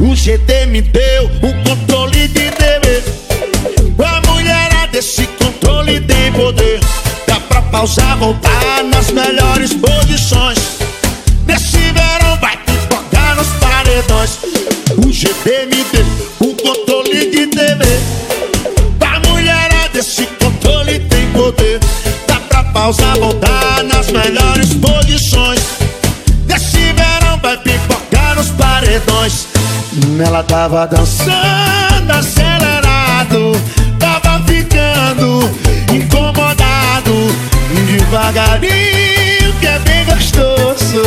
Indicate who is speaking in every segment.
Speaker 1: O GD me deu um controle de TV. A mulherada, esse controle tem poder. Dá pra pausar, voltar nas melhores posições. Nesse verão vai pipocar nos paredões. O GD me deu um controle de TV. A mulherada, esse controle tem poder. Dá pra pausar, voltar nas melhores posições. Nos paredões. Ela tava dançando acelerado, tava ficando incomodado, devagarinho que é bem gostoso.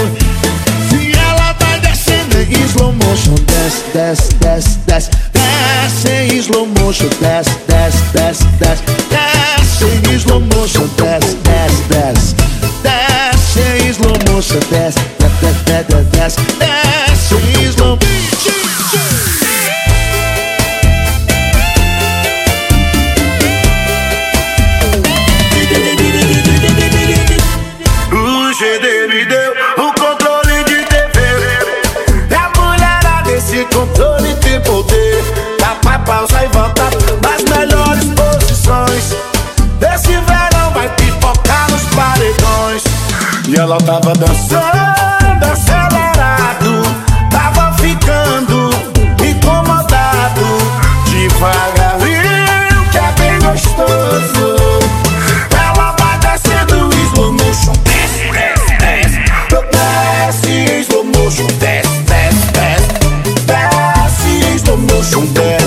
Speaker 1: E ela vai descendo em slow motion, desce, desce, desce, desce, desce em slow motion, desce, desce, desce, desce, desce em slow motion, desce, desce, desce, desce em slow motion, desce, desce, desce, desce E ela tava dançando acelerado. Tava ficando incomodado. Devagarinho que é bem gostoso. Ela vai descendo slow motion. Desce, desce, desce. Desce slow motion. Desce, desce, desce. Desce slow motion. Desce,